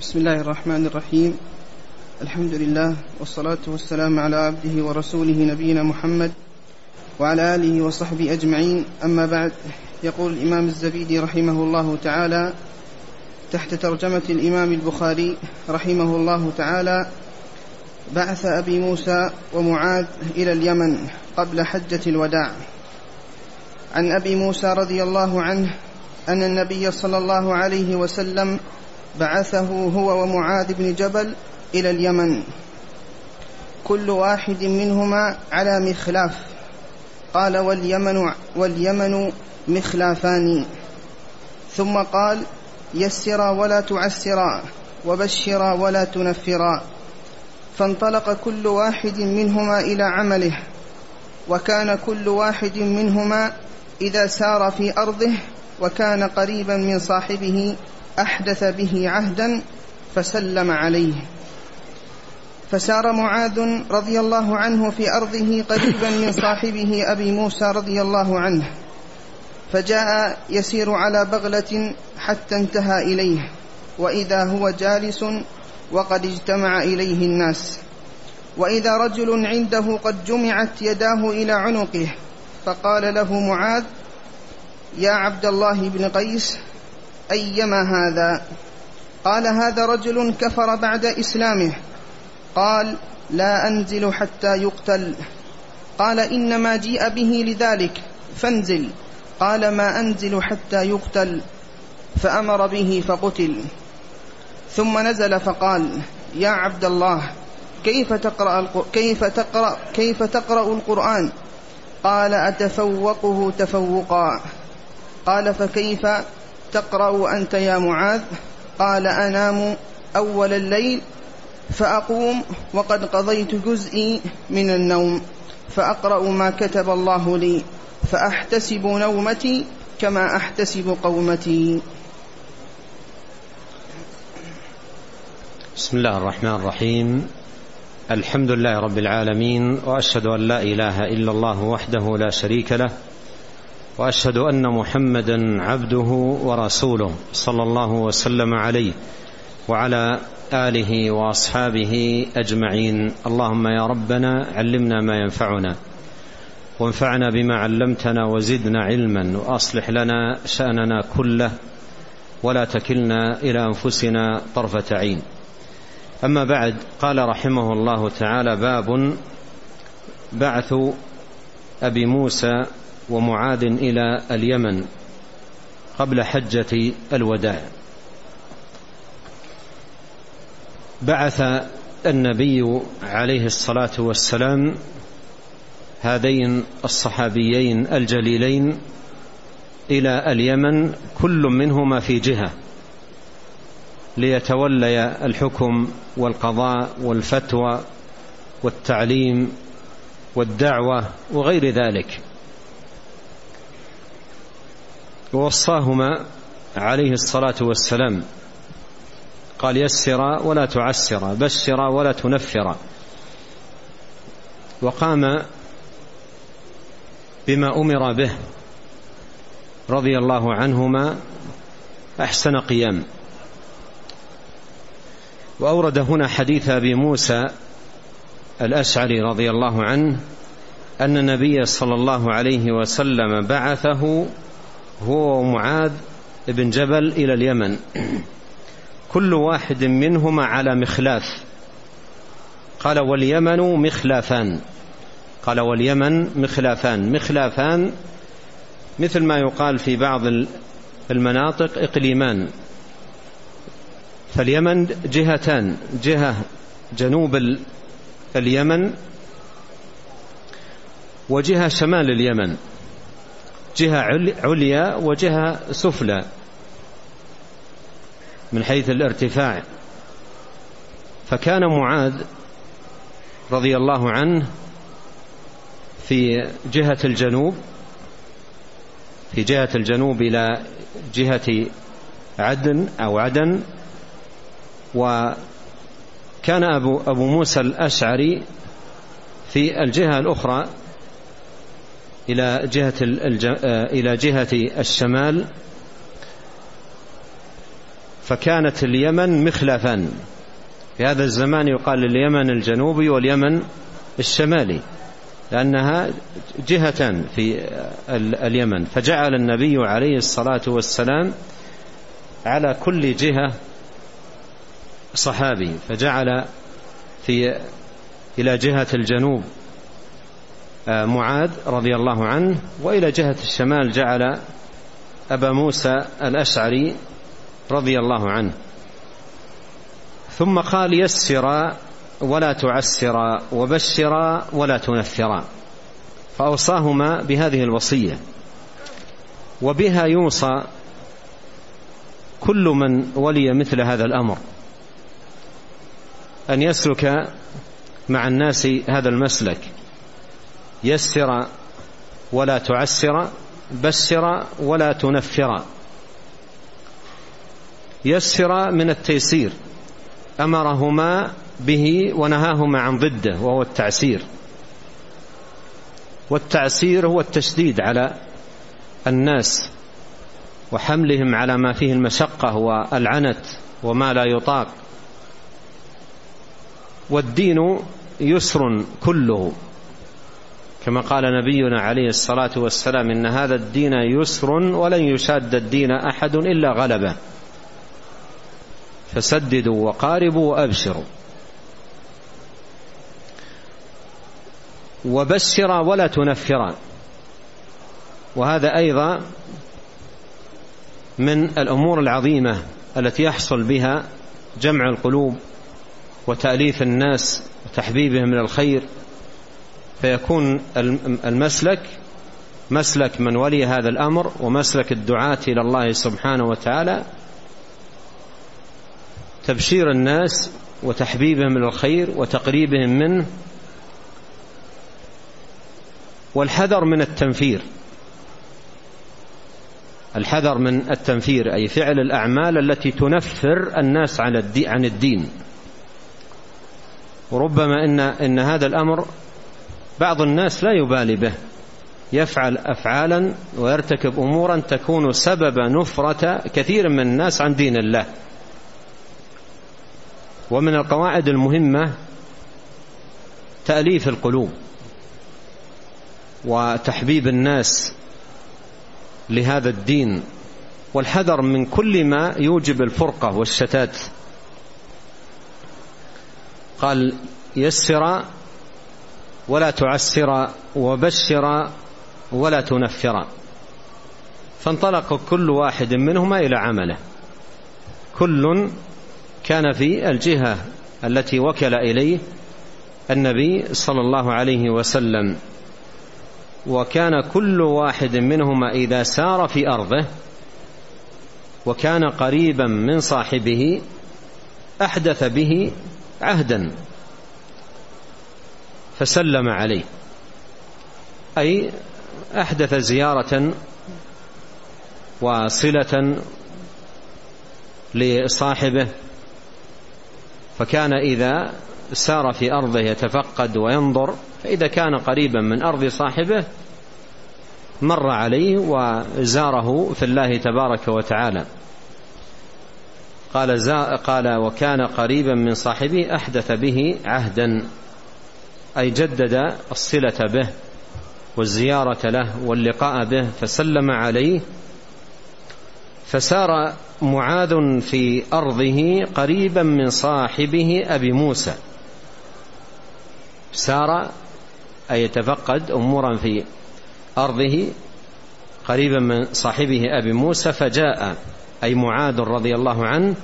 بسم الله الرحمن الرحيم. الحمد لله والصلاة والسلام على عبده ورسوله نبينا محمد وعلى آله وصحبه أجمعين. أما بعد يقول الإمام الزبيدي رحمه الله تعالى تحت ترجمة الإمام البخاري رحمه الله تعالى بعث أبي موسى ومعاذ إلى اليمن قبل حجة الوداع. عن أبي موسى رضي الله عنه أن النبي صلى الله عليه وسلم بعثه هو ومعاذ بن جبل إلى اليمن. كل واحد منهما على مخلاف. قال واليمن واليمن مخلافان. ثم قال يسرا ولا تعسرا وبشرا ولا تنفرا فانطلق كل واحد منهما إلى عمله. وكان كل واحد منهما إذا سار في أرضه وكان قريبا من صاحبه أحدث به عهدا فسلم عليه. فسار معاذ رضي الله عنه في أرضه قريبا من صاحبه أبي موسى رضي الله عنه فجاء يسير على بغلة حتى انتهى إليه وإذا هو جالس وقد اجتمع إليه الناس. وإذا رجل عنده قد جمعت يداه إلى عنقه فقال له معاذ يا عبد الله بن قيس أيما هذا؟ قال هذا رجل كفر بعد إسلامه. قال لا أنزل حتى يقتل. قال إنما جيء به لذلك فانزل. قال ما أنزل حتى يقتل. فأمر به فقتل. ثم نزل فقال يا عبد الله كيف تقرأ كيف تقرأ كيف تقرأ القرآن؟ قال أتفوقه تفوقا. قال فكيف؟ تقرأ أنت يا معاذ؟ قال أنام أول الليل فأقوم وقد قضيت جزئي من النوم فأقرأ ما كتب الله لي فأحتسب نومتي كما أحتسب قومتي. بسم الله الرحمن الرحيم. الحمد لله رب العالمين وأشهد أن لا إله إلا الله وحده لا شريك له وأشهد أن محمدا عبده ورسوله صلى الله وسلم عليه وعلى آله وأصحابه أجمعين. اللهم يا ربنا علمنا ما ينفعنا وانفعنا بما علمتنا وزدنا علما وأصلح لنا شأننا كله ولا تكلنا إلى أنفسنا طرفة عين. أما بعد قال رحمه الله تعالى باب بعث أبي موسى ومعاذ إلى اليمن قبل حجة الوداع. بعث النبي عليه الصلاة والسلام هذين الصحابيين الجليلين إلى اليمن كل منهما في جهة ليتولي الحكم والقضاء والفتوى والتعليم والدعوة وغير ذلك. ووصاهما عليه الصلاة والسلام. قال يسرا ولا تعسرا بشرا ولا تنفرا وقام بما أمر به رضي الله عنهما أحسن قيام. وأورد هنا حديث أبي موسى الأشعري رضي الله عنه أن النبي صلى الله عليه وسلم بعثه هو ومعاذ بن جبل إلى اليمن. كل واحد منهما على مخلاف. قال واليمن مخلافان. قال واليمن مخلافان. مخلافان مثل ما يقال في بعض المناطق إقليمان. فاليمن جهتان. جهة جنوب اليمن وجهة شمال اليمن. جهة عليا وجهة سفلى. من حيث الارتفاع. فكان معاذ رضي الله عنه في جهة الجنوب في جهة الجنوب إلى جهة عدن أو عدن وكان أبو, أبو موسى الأشعري في الجهة الأخرى إلى جهة إلى جهة الشمال فكانت اليمن مخلفا. في هذا الزمان يقال اليمن الجنوبي واليمن الشمالي لأنها جهتان في اليمن. فجعل النبي عليه الصلاة والسلام على كل جهة صحابي فجعل في إلى جهة الجنوب. آه، معاذ رضي الله عنه وإلى جهة الشمال جعل أبا موسى الأشعري رضي الله عنه. ثم قال يسرا ولا تعسرا وبشرا ولا تنفرا فأوصاهما بهذه الوصية. وبها يوصى كل من ولي مثل هذا الأمر. أن يسلك مع الناس هذا المسلك. يسر ولا تعسر بشر ولا تنفر. يسر من التيسير. أمرهما به ونهاهما عن ضده وهو التعسير. والتعسير هو التشديد على الناس وحملهم على ما فيه المشقة والعنت وما لا يطاق. والدين يسر كله. كما قال نبينا عليه الصلاة والسلام إن هذا الدين يسر ولن يشاد الدين أحد إلا غلبه. فسددوا وقاربوا وأبشروا. وبشرا ولا تنفرا وهذا أيضا من الأمور العظيمة التي يحصل بها جمع القلوب وتأليف الناس وتحبيبهم من الخير فيكون المسلك مسلك من ولي هذا الأمر ومسلك الدعاة إلى الله سبحانه وتعالى تبشير الناس وتحبيبهم من الخير وتقريبهم منه والحذر من التنفير. الحذر من التنفير أي فعل الأعمال التي تنفر الناس عن الدين. وربما إن, إن هذا الأمر بعض الناس لا يبالي به. يفعل أفعالا ويرتكب أمورا تكون سبب نفرة كثير من الناس عن دين الله. ومن القواعد المهمة تأليف القلوب وتحبيب الناس لهذا الدين والحذر من كل ما يوجب الفرقة والشتات. قال يسر ولا تعسر وبشر ولا تنفر. فانطلق كل واحد منهما إلى عمله. كل كان في الجهة التي وكل إليه النبي صلى الله عليه وسلم. وكان كل واحد منهما إذا سار في أرضه وكان قريبا من صاحبه أحدث به عهدا. فسلم عليه. أي أحدث زيارة وصلة لصاحبه فكان إذا سار في أرضه يتفقد وينظر فإذا كان قريبا من أرض صاحبه مر عليه وزاره في الله تبارك وتعالى. قال قال وكان قريبا من صاحبه أحدث به عهدا. أي جدد الصلة به والزيارة له واللقاء به فسلم عليه فسار معاذ في أرضه قريبا من صاحبه أبي موسى. سار أي يتفقد أمورا في أرضه قريبا من صاحبه أبي موسى فجاء أي معاذ رضي الله عنه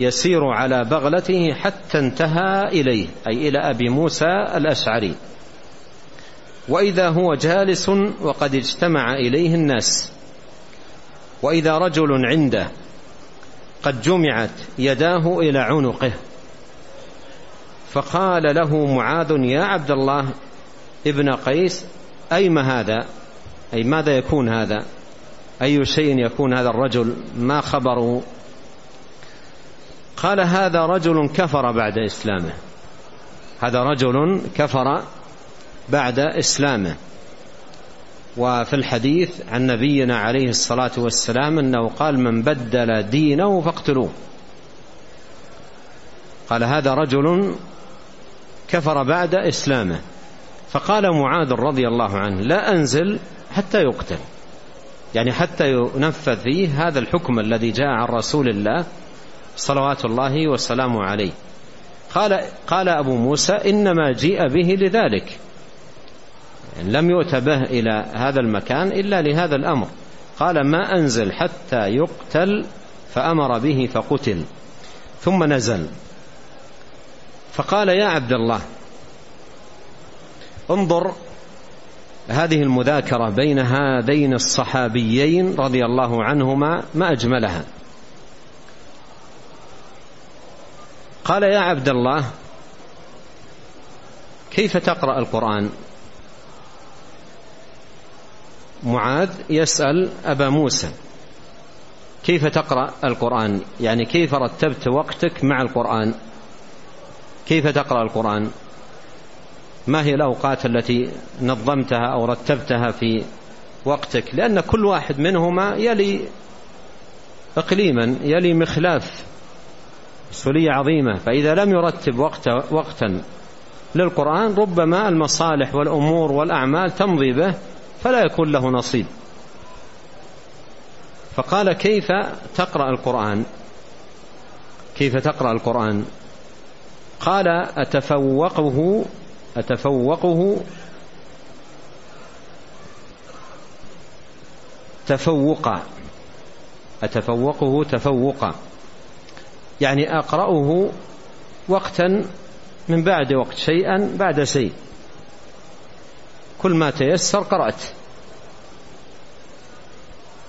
يسير على بغلته حتى انتهى إليه أي إلى أبي موسى الأشعري. وإذا هو جالس وقد اجتمع إليه الناس. وإذا رجل عنده قد جمعت يداه إلى عنقه. فقال له معاذ يا عبد الله ابن قيس أيم هذا؟ أي ماذا يكون هذا؟ أي شيء يكون هذا الرجل؟ ما خبره؟ قال هذا رجل كفر بعد إسلامه. هذا رجل كفر بعد إسلامه. وفي الحديث عن نبينا عليه الصلاة والسلام أنه قال من بدل دينه فاقتلوه. قال هذا رجل كفر بعد إسلامه. فقال معاذ رضي الله عنه لا أنزل حتى يقتل. يعني حتى ينفذ فيه هذا الحكم الذي جاء عن رسول الله صلوات الله وسلامه عليه. قال قال أبو موسى إنما جيء به لذلك. يعني لم يؤت به إلى هذا المكان إلا لهذا الأمر. قال ما أنزل حتى يقتل فأمر به فقتل. ثم نزل. فقال يا عبد الله انظر هذه المذاكرة بين هذين الصحابيين رضي الله عنهما ما أجملها. قال يا عبد الله كيف تقرأ القرآن؟ معاذ يسأل أبا موسى كيف تقرأ القرآن؟ يعني كيف رتبت وقتك مع القرآن؟ كيف تقرأ القرآن؟ ما هي الأوقات التي نظمتها أو رتبتها في وقتك؟ لأن كل واحد منهما يلي إقليما يلي مخلاف. مسؤولية عظيمة. فإذا لم يرتب وقت وقتا للقرآن ربما المصالح والأمور والأعمال تمضي به فلا يكون له نصيب. فقال كيف تقرأ القرآن؟ كيف تقرأ القرآن؟ قال أتفوقه أتفوقه تفوقا. أتفوقه تفوقا. يعني أقرأه وقتا من بعد وقت شيئا بعد شيء. كل ما تيسر قرأت.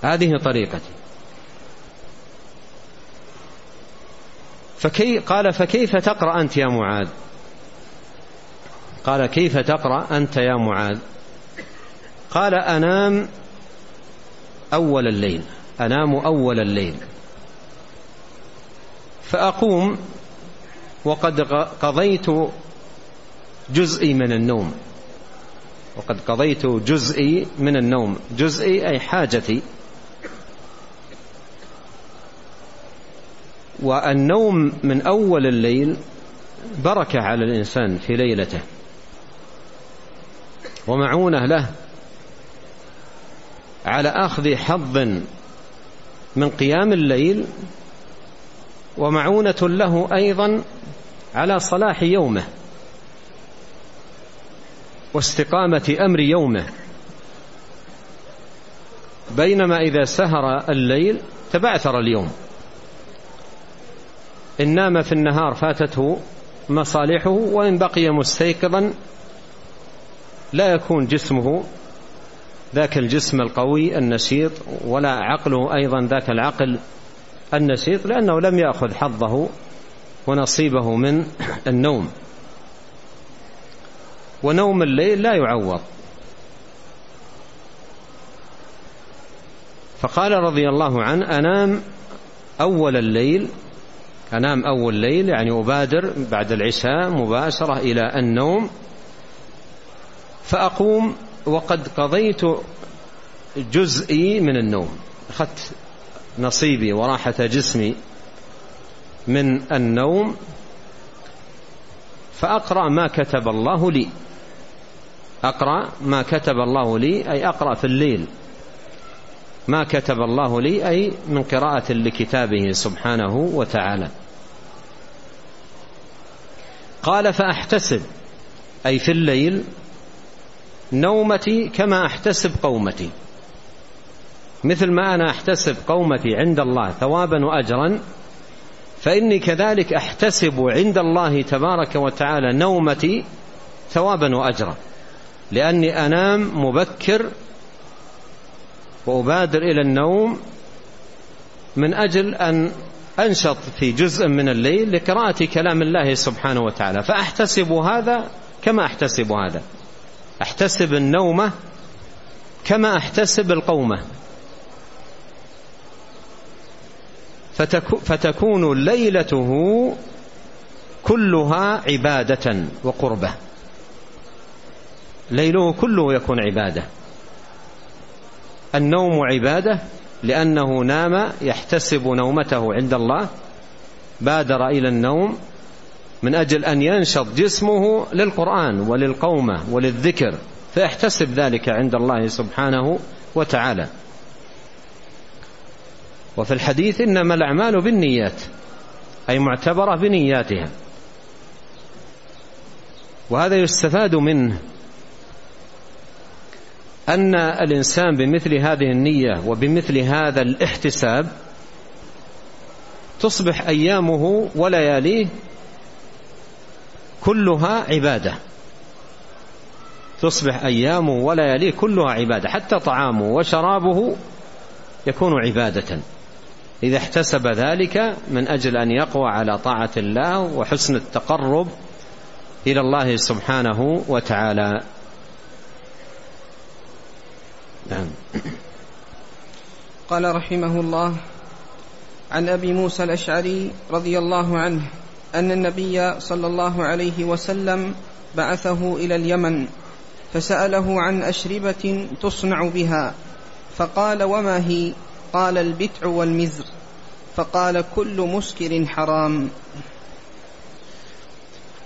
هذه طريقتي. فكي قال فكيف تقرأ أنت يا معاذ؟ قال كيف تقرأ أنت يا معاذ؟ قال أنام أول الليل. أنام أول الليل. فأقوم وقد قضيت جزئي من النوم. وقد قضيت جزئي من النوم. جزئي أي حاجتي. والنوم من أول الليل بركة على الإنسان في ليلته. ومعونة له على أخذ حظ من قيام الليل ومعونة له أيضا على صلاح يومه واستقامة أمر يومه. بينما إذا سهر الليل تبعثر اليوم. إن نام في النهار فاتته مصالحه وإن بقي مستيقظا لا يكون جسمه ذاك الجسم القوي النشيط ولا عقله أيضا ذاك العقل النشيط لأنه لم يأخذ حظه ونصيبه من النوم. ونوم الليل لا يعوض. فقال رضي الله عنه أنام أول الليل أنام أول الليل يعني أبادر بعد العشاء مباشرة إلى النوم. فأقوم وقد قضيت جزئي من النوم أخذت نصيبي وراحة جسمي من النوم فأقرأ ما كتب الله لي. أقرأ ما كتب الله لي أي أقرأ في الليل. ما كتب الله لي أي من قراءة لكتابه سبحانه وتعالى. قال فأحتسب أي في الليل نومتي كما أحتسب قومتي. مثل ما أنا أحتسب قومتي عند الله ثوابا وأجرا فإني كذلك أحتسب عند الله تبارك وتعالى نومتي ثوابا وأجرا. لأني أنام مبكر وأبادر إلى النوم من أجل أن أنشط في جزء من الليل لقراءة كلام الله سبحانه وتعالى. فأحتسب هذا كما أحتسب هذا. أحتسب النومة كما أحتسب القومة. فتكون ليلته كلها عبادة وقربة. ليله كله يكون عبادة. النوم عبادة لأنه نام يحتسب نومته عند الله بادر إلى النوم من أجل أن ينشط جسمه للقرآن وللقومة وللذكر فيحتسب ذلك عند الله سبحانه وتعالى. وفي الحديث إنما الأعمال بالنيات أي معتبرة بنياتها. وهذا يستفاد منه أن الإنسان بمثل هذه النية وبمثل هذا الاحتساب تصبح أيامه ولياليه كلها عبادة. تصبح أيامه ولياليه كلها عبادة حتى طعامه وشرابه يكون عبادة. إذا احتسب ذلك من أجل أن يقوى على طاعة الله وحسن التقرب إلى الله سبحانه وتعالى. نعم. قال رحمه الله عن أبي موسى الأشعري رضي الله عنه أن النبي صلى الله عليه وسلم بعثه إلى اليمن فسأله عن أشربة تصنع بها فقال وما هي؟ قال البتع والمزر فقال كل مسكر حرام.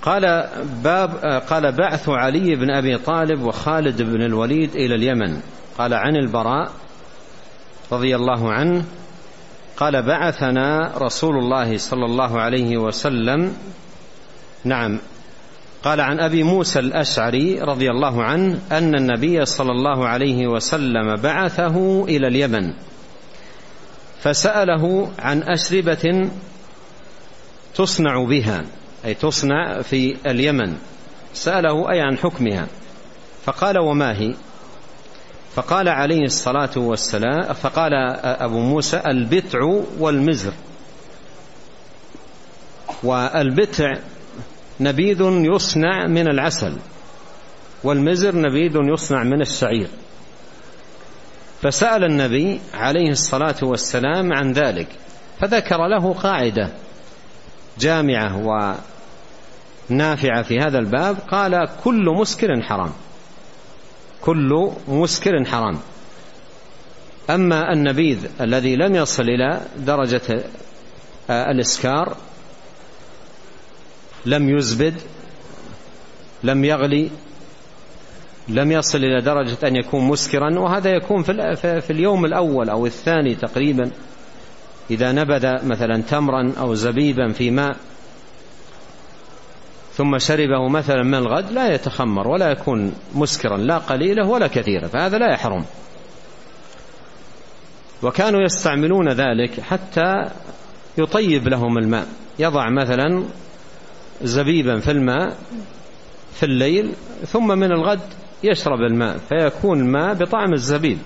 قال باب قال بعث علي بن أبي طالب وخالد بن الوليد إلى اليمن. قال عن البراء رضي الله عنه قال بعثنا رسول الله صلى الله عليه وسلم. نعم. قال عن أبي موسى الأشعري رضي الله عنه أن النبي صلى الله عليه وسلم بعثه إلى اليمن. فسأله عن اشربه تصنع بها أي تصنع في اليمن. سأله أي عن حكمها. فقال وما هي؟ فقال عليه الصلاة والسلام فقال أبو موسى البتع والمزر. والبتع نبيذ يصنع من العسل والمزر نبيذ يصنع من الشعير. فسأل النبي عليه الصلاة والسلام عن ذلك فذكر له قاعدة جامعة ونافعة في هذا الباب قال كل مسكر حرام كل مسكر حرام. أما النبيذ الذي لم يصل إلى درجة آه، الإسكار لم يزبد لم يغلي لم يصل إلى درجة أن يكون مسكرا وهذا يكون في اليوم الأول أو الثاني تقريبا. إذا نبذ مثلا تمرا أو زبيبا في ماء ثم شربه مثلا من الغد لا يتخمر ولا يكون مسكرا لا قليله ولا كثيرا فهذا لا يحرم. وكانوا يستعملون ذلك حتى يطيب لهم الماء. يضع مثلا زبيبا في الماء في الليل ثم من الغد يشرب الماء فيكون الماء بطعم الزبيب.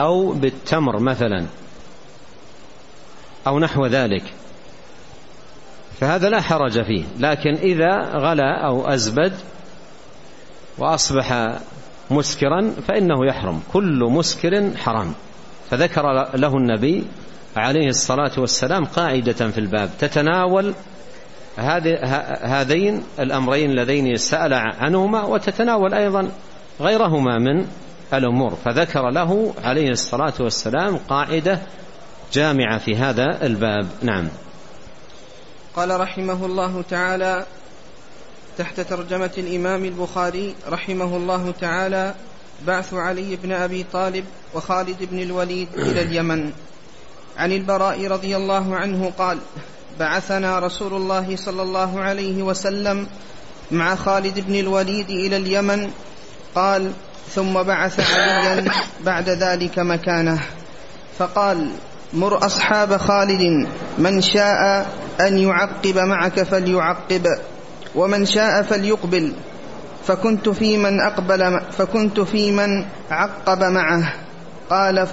أو بالتمر مثلا. أو نحو ذلك. فهذا لا حرج فيه. لكن إذا غلا أو أزبد وأصبح مسكرا فإنه يحرم. كل مسكر حرام. فذكر له النبي عليه الصلاة والسلام قاعدة في الباب تتناول هذين الأمرين اللذين سأل عنهما وتتناول أيضا غيرهما من الأمور. فذكر له عليه الصلاة والسلام قاعدة جامعة في هذا الباب. نعم. قال رحمه الله تعالى تحت ترجمة الإمام البخاري رحمه الله تعالى بعث علي بن أبي طالب وخالد بن الوليد إلى اليمن. عن البراء رضي الله عنه قال بعثنا رسول الله صلى الله عليه وسلم مع خالد بن الوليد إلى اليمن. قال ثم بعث عليا بعد ذلك مكانه. فقال مر أصحاب خالد من شاء أن يعقب معك فليعقب ومن شاء فليقبل. فكنت في من أقبل فكنت في من عقب معه. قال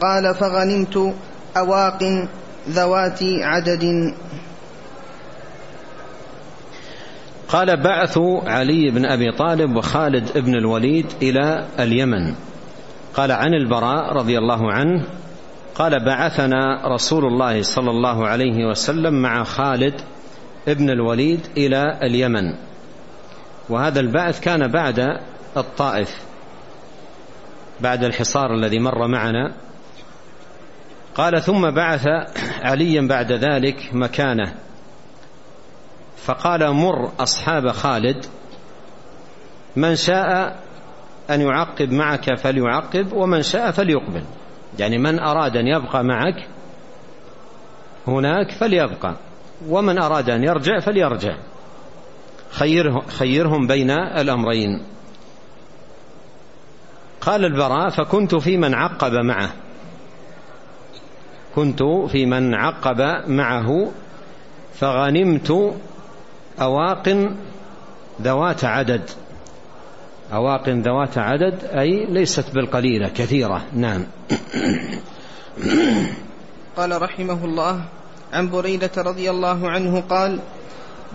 قال فغنمت أواق ذوات عدد. قال بعث علي بن أبي طالب وخالد بن الوليد إلى اليمن. قال عن البراء رضي الله عنه. قال بعثنا رسول الله صلى الله عليه وسلم مع خالد ابن الوليد إلى اليمن. وهذا البعث كان بعد الطائف بعد الحصار الذي مر معنا. قال ثم بعث عليا بعد ذلك مكانه. فقال مر أصحاب خالد من شاء أن يعقب معك فليعقب ومن شاء فليقبل. يعني من أراد أن يبقى معك هناك فليبقى ومن أراد أن يرجع فليرجع. خيره خيرهم بين الأمرين. قال البراء فكنت في من عقب معه. كنت في من عقب معه فغنمت أواق ذوات عدد. أواق ذوات عدد أي ليست بالقليلة كثيرة. نعم. قال رحمه الله عن بريدة رضي الله عنه قال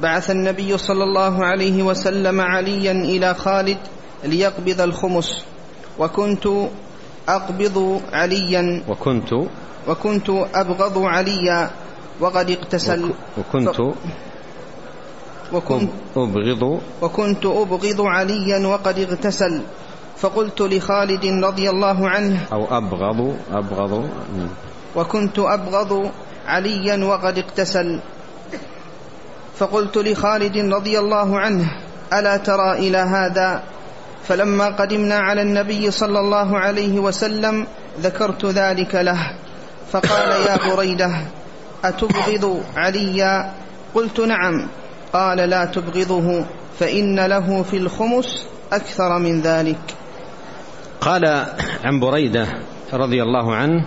بعث النبي صلى الله عليه وسلم عليا إلى خالد ليقبض الخمس وكنت أقبض عليا. وكنت. وكنت أبغض عليا وقد اغتسل وكنت. وكنت. أبغض. وكنت أبغض عليا وقد اغتسل. فقلت لخالد رضي الله عنه. أو أبغض. أبغض. وكنت أبغض عليا وقد اغتسل. فقلت لخالد رضي الله عنه ألا ترى إلى هذا؟ فلما قدمنا على النبي صلى الله عليه وسلم ذكرت ذلك له. فقال يا بريدة أتبغض عليا قلت نعم. قال لا تبغضه فإن له في الخمس أكثر من ذلك. قال عن بريدة رضي الله عنه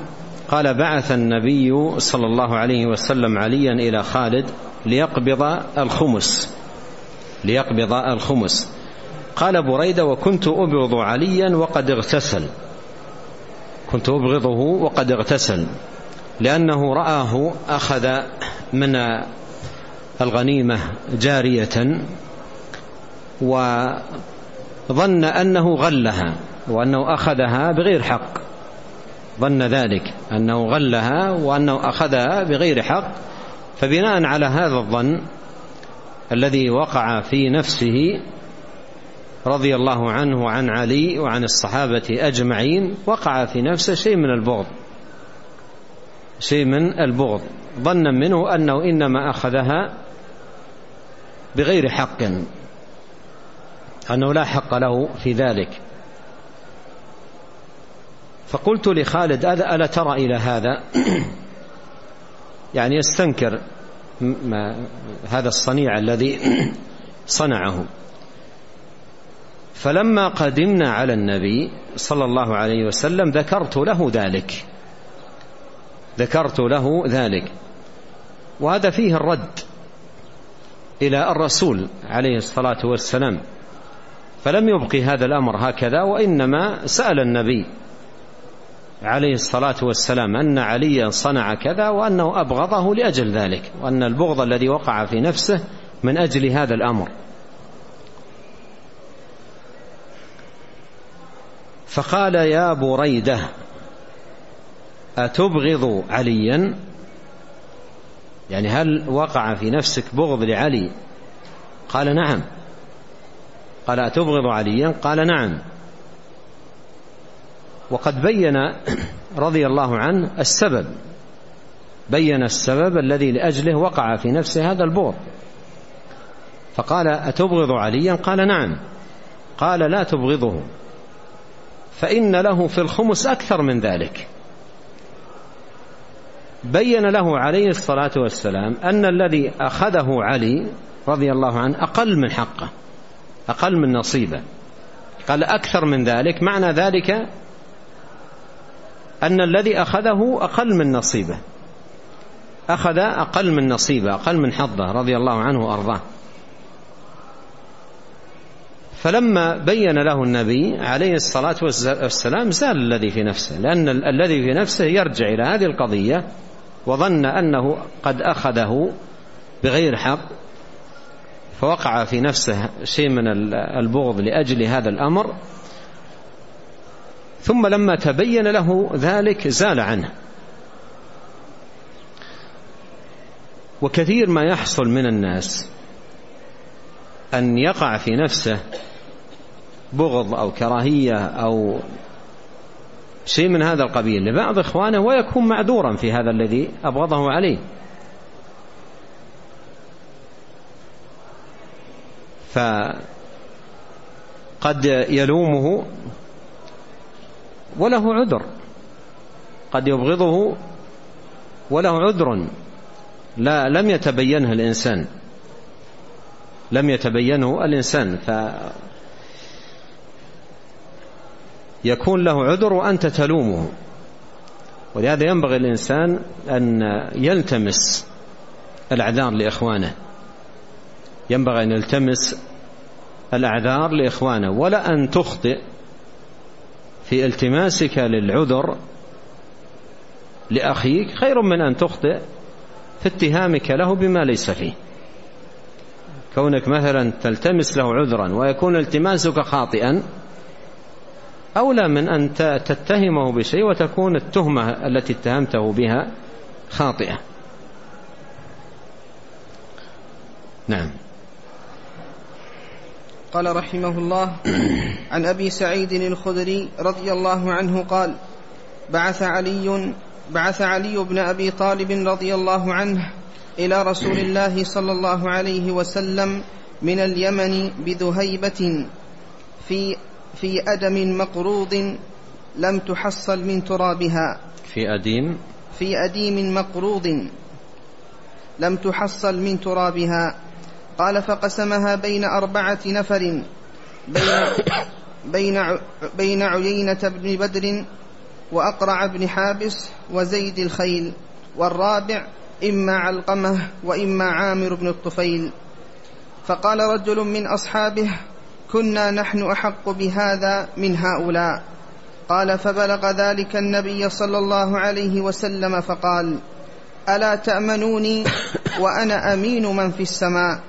قال بعث النبي صلى الله عليه وسلم عليا إلى خالد ليقبض الخمس ليقبض الخمس. قال بريدة وكنت أبغض عليا وقد اغتسل. كنت أبغضه وقد اغتسل. لأنه رآه أخذ من الغنيمة جارية وظن أنه غلها وأنه أخذها بغير حق. ظن ذلك أنه غلها وأنه أخذها بغير حق. فبناء على هذا الظن الذي وقع في نفسه رضي الله عنه وعن علي وعن الصحابة أجمعين وقع في نفسه شيء من البغض. شيء من البغض. ظنا منه أنه إنما أخذها بغير حق. أنه لا حق له في ذلك. فقلت لخالد ألا ترى إلى هذا؟ يعني يستنكر هذا الصنيع الذي صنعه. فلما قدمنا على النبي صلى الله عليه وسلم ذكرت له ذلك. ذكرت له ذلك. وهذا فيه الرد إلى الرسول عليه الصلاة والسلام. فلم يبقي هذا الأمر هكذا وإنما سأل النبي عليه الصلاة والسلام أن عليا صنع كذا وأنه أبغضه لأجل ذلك وأن البغض الذي وقع في نفسه من أجل هذا الأمر. فقال يا بريدة أتبغض عليا؟ يعني هل وقع في نفسك بغض لعلي؟ قال نعم. قال أتبغض عليا؟ قال نعم. وقد بين رضي الله عنه السبب. بين السبب الذي لأجله وقع في نفسه هذا البغض. فقال أتبغض عليا؟ قال نعم. قال لا تبغضه. فإن له في الخمس أكثر من ذلك. بين له عليه الصلاة والسلام أن الذي أخذه علي رضي الله عنه أقل من حقه أقل من نصيبه. قال أكثر من ذلك معنى ذلك أن الذي أخذه أقل من نصيبه. أخذ أقل من نصيبه أقل من حظه رضي الله عنه وأرضاه. فلما بين له النبي عليه الصلاة والسلام زال الذي في نفسه لأن الذي في نفسه يرجع إلى هذه القضية وظن أنه قد أخذه بغير حق فوقع في نفسه شيء من البغض لأجل هذا الأمر. ثم لما تبين له ذلك زال عنه. وكثير ما يحصل من الناس أن يقع في نفسه بغض أو كراهية أو شيء من هذا القبيل. لبعض إخوانه ويكون معذورا في هذا الذي أبغضه عليه. فقد يلومه وله عذر. قد يبغضه وله عذر. لا لم يتبينه الإنسان. لم يتبينه الإنسان. فيكون له عذر وأنت تلومه. ولهذا ينبغي الإنسان أن يلتمس الأعذار لإخوانه. ينبغي أن يلتمس الأعذار لإخوانه ولا أن تخطئ في التماسك للعذر لأخيك خير من أن تخطئ في اتهامك له بما ليس فيه. كونك مثلا تلتمس له عذرا ويكون التماسك خاطئا أولى من أن تتهمه بشيء وتكون التهمة التي اتهمته بها خاطئة. نعم. قال رحمه الله عن أبي سعيد الخدري رضي الله عنه قال بعث علي بعث علي بن أبي طالب رضي الله عنه إلى رسول الله صلى الله عليه وسلم من اليمن بذهيبه في في أدم مقروض لم تحصل من ترابها. في أديم. في أديم مقروض لم تحصل من ترابها. قال فقسمها بين أربعة نفر بين بين بين عيينة بن بدر وأقرع بن حابس وزيد الخيل والرابع إما علقمة وإما عامر بن الطفيل. فقال رجل من أصحابه كنا نحن أحق بهذا من هؤلاء. قال فبلغ ذلك النبي صلى الله عليه وسلم فقال ألا تأمنوني وأنا أمين من في السماء؟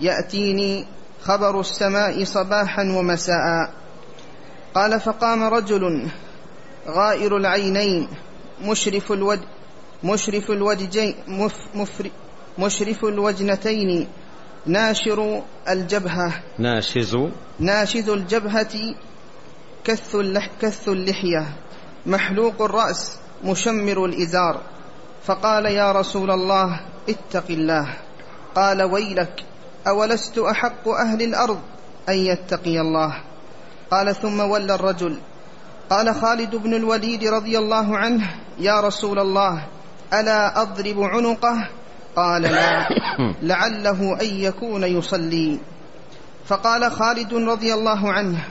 يأتيني خبر السماء صباحا ومساء. قال فقام رجل غائر العينين مشرف الوجه مشرف الوجهين مشرف الوجنتين ناشر الجبهة. ناشز. ناشز الجبهة كث, اللح كث اللحية. محلوق الرأس مشمر الإزار. فقال يا رسول الله اتق الله. قال ويلك أولست أحق أهل الأرض أن يتقي الله؟ قال ثم ولى الرجل. قال خالد بن الوليد رضي الله عنه يا رسول الله ألا أضرب عنقه؟ قال لا لعله أن يكون يصلي. فقال خالد رضي الله عنه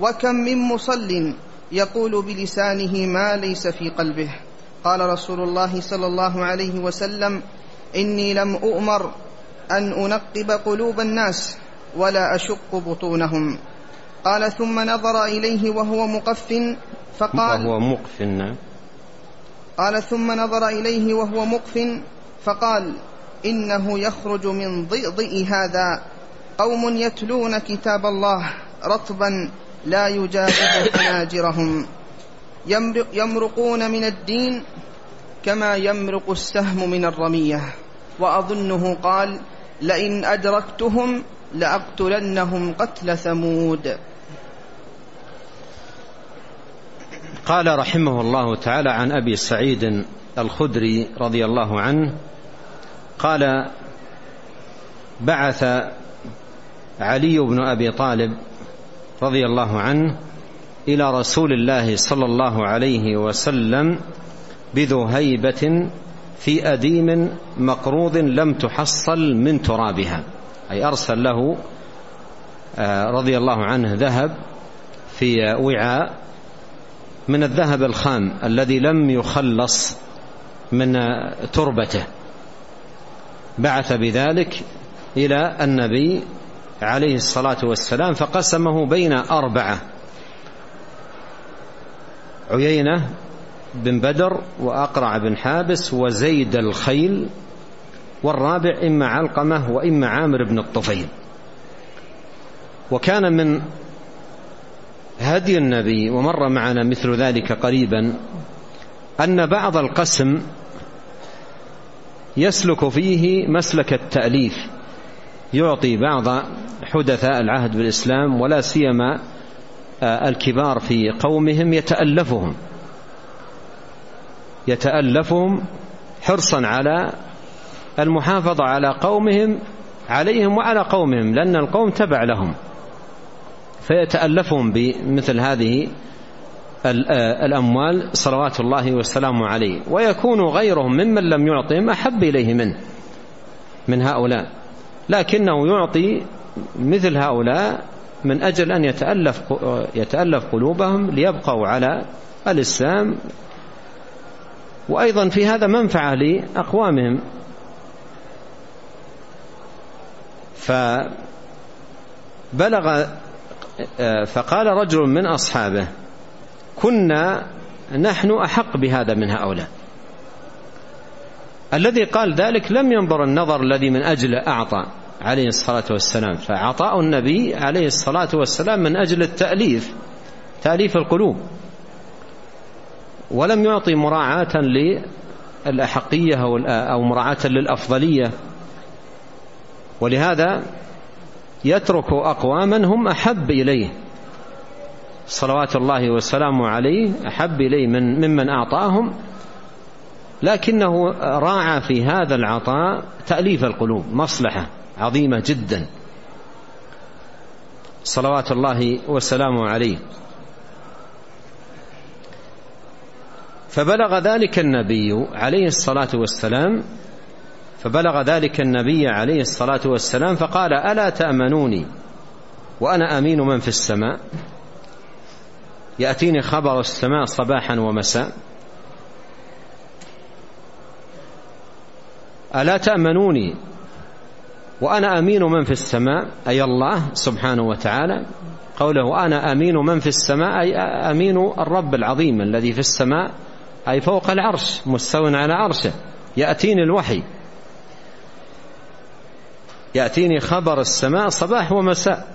وكم من مصل يقول بلسانه ما ليس في قلبه. قال رسول الله صلى الله عليه وسلم إني لم أؤمر أن أنقب قلوب الناس ولا أشق بطونهم. قال ثم نظر إليه وهو مقف فقال وهو مقف نعم. قال ثم نظر إليه وهو مقف فقال إنه يخرج من ضئضئ هذا. قوم يتلون كتاب الله رطبا لا يجاوز حناجرهم. يمرقون من الدين كما يمرق السهم من الرمية. وأظنه قال لئن أدركتهم لأقتلنهم قتل ثمود. قال رحمه الله تعالى عن أبي سعيد الخدري رضي الله عنه قال بعث علي بن أبي طالب رضي الله عنه إلى رسول الله صلى الله عليه وسلم بذو هيبه في أديم مقروض لم تحصل من ترابها. أي أرسل له آه، رضي الله عنه ذهب في وعاء من الذهب الخام الذي لم يخلص من تربته. بعث بذلك إلى النبي عليه الصلاة والسلام فقسمه بين أربعة. عيينة بن بدر وأقرع بن حابس وزيد الخيل والرابع إما علقمة وإما عامر بن الطفيل. وكان من هدي النبي ومر معنا مثل ذلك قريبا أن بعض القسم يسلك فيه مسلك التأليف. يعطي بعض حدثاء العهد بالإسلام ولا سيما آه، الكبار في قومهم يتألفهم. يتألفهم حرصا على المحافظة على قومهم عليهم وعلى قومهم لأن القوم تبع لهم. فيتألفهم بمثل هذه الأموال صلوات الله وسلامه عليه. ويكون غيرهم ممن لم يعطهم أحب إليه منه من هؤلاء. لكنه يعطي مثل هؤلاء من أجل أن يتألف, يتألف قلوبهم ليبقوا على الإسلام. وأيضا في هذا منفعة لأقوامهم. فبلغ فقال رجل من أصحابه كنا نحن أحق بهذا من هؤلاء. الذي قال ذلك لم ينظر النظر الذي من أجله أعطى عليه الصلاة والسلام فعطاء النبي عليه الصلاة والسلام من أجل التأليف تأليف القلوب. ولم يعطي مراعاة للأحقية أو مراعاة للأفضلية. ولهذا يترك أقواما هم أحب إليه. صلوات الله وسلامه عليه أحب إليه من ممن أعطاهم لكنه راعى في هذا العطاء تأليف القلوب مصلحة عظيمة جدا. صلوات الله وسلامه عليه. فبلغ ذلك النبي عليه الصلاة والسلام فبلغ ذلك النبي عليه الصلاة والسلام فقال ألا تأمنوني وأنا أمين من في السماء؟ يأتيني خبر السماء صباحا ومساء. ألا تأمنوني وأنا أمين من في السماء أي الله سبحانه وتعالى. قوله أنا أمين من في السماء أي أمين الرب العظيم الذي في السماء أي فوق العرش مستو على عرشه. يأتيني الوحي. يأتيني خبر السماء صباح ومساء.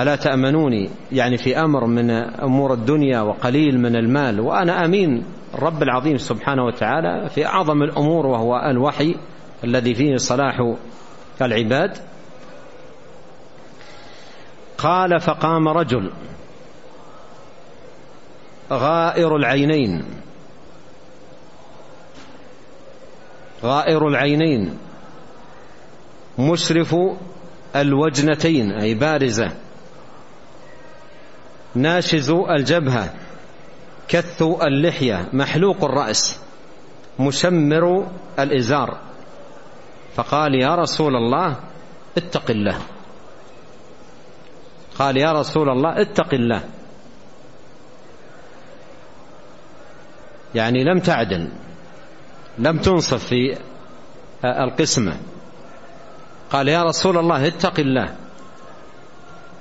ألا تأمنوني؟ يعني في أمر من أمور الدنيا وقليل من المال وأنا أمين الرب العظيم سبحانه وتعالى في أعظم الأمور وهو الوحي الذي فيه صلاح العباد. قال فقام رجل غائر العينين غائر العينين مشرف الوجنتين أي بارزة. ناشز الجبهة كث اللحية محلوق الرأس مشمر الإزار. فقال يا رسول الله اتق الله. قال يا رسول الله اتق الله. يعني لم تعدل لم تنصف في القسمة. قال يا رسول الله اتق الله.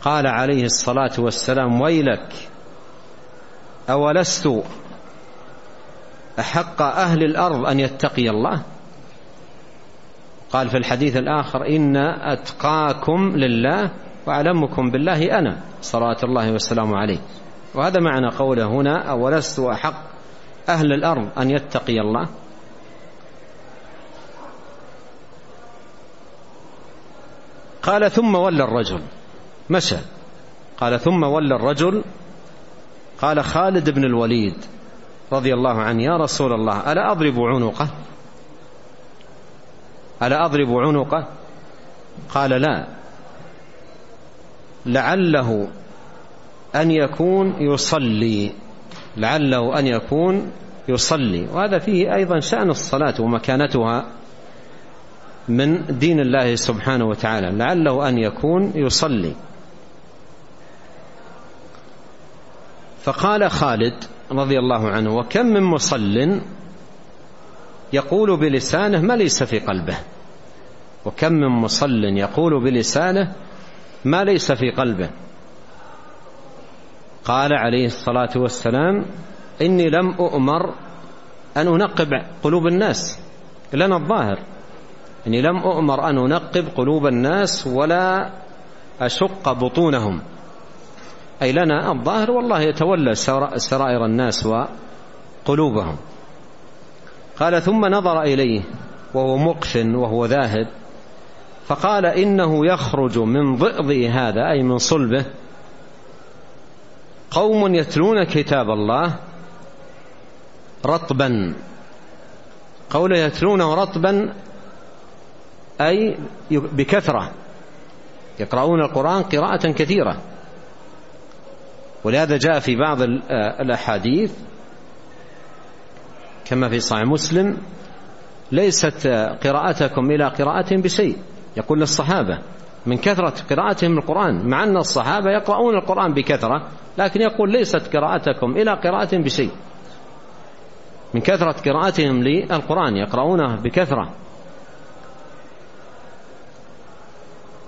قال عليه الصلاة والسلام ويلك أولست أحق أهل الأرض أن يتقي الله؟ قال في الحديث الآخر إن أتقاكم لله وأعلمكم بالله أنا. صلوات الله والسلام عليه. وهذا معنى قوله هنا أولست أحق أهل الأرض أن يتقي الله؟ قال ثم ولى الرجل. مشى. قال ثم ولى الرجل. قال خالد بن الوليد رضي الله عنه يا رسول الله ألا أضرب عنقه؟ ألا أضرب عنقه؟ قال لا. لعله أن يكون يصلي. لعله أن يكون يصلي. وهذا فيه أيضا شأن الصلاة ومكانتها من دين الله سبحانه وتعالى. لعله أن يكون يصلي. فقال خالد رضي الله عنه وكم من مصل يقول بلسانه ما ليس في قلبه؟ وكم من مصل يقول بلسانه ما ليس في قلبه؟ قال عليه الصلاة والسلام إني لم أؤمر أن أنقب قلوب الناس لنا الظاهر. إني لم أؤمر أن أنقب قلوب الناس ولا أشق بطونهم. أي لنا الظاهر والله يتولى سرائر الناس وقلوبهم. قال ثم نظر إليه وهو مقف وهو ذاهب فقال إنه يخرج من ضئضئ هذا أي من صلبه قوم يتلون كتاب الله رطبا. قول يتلونه رطبا أي بكثرة يقرؤون القرآن قراءة كثيرة. ولهذا جاء في بعض الأحاديث كما في صحيح مسلم ليست قراءتكم إلى قراءتهم بشيء. يقول للصحابة من كثرة قراءتهم القرآن مع أن الصحابة يقرؤون القرآن بكثرة لكن يقول ليست قراءتكم إلى قراءتهم بشيء. من كثرة قراءتهم للقرآن يقرؤونه بكثرة.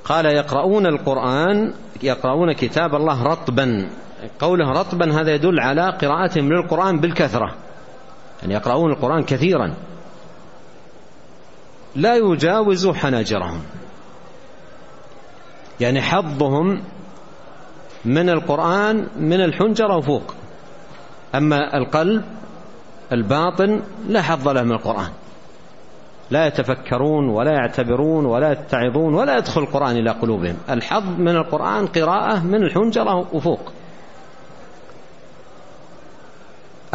قال يقرؤون القرآن يقرؤون كتاب الله رطبا. قوله رطبا هذا يدل على قراءتهم للقرآن بالكثرة. يعني يقرؤون القرآن كثيرا. لا يجاوز حناجرهم. يعني حظهم من القرآن من الحنجرة وفوق. أما القلب الباطن لا حظ له من القرآن. لا يتفكرون ولا يعتبرون ولا يتعظون ولا يدخل القرآن إلى قلوبهم. الحظ من القرآن قراءة من الحنجرة وفوق.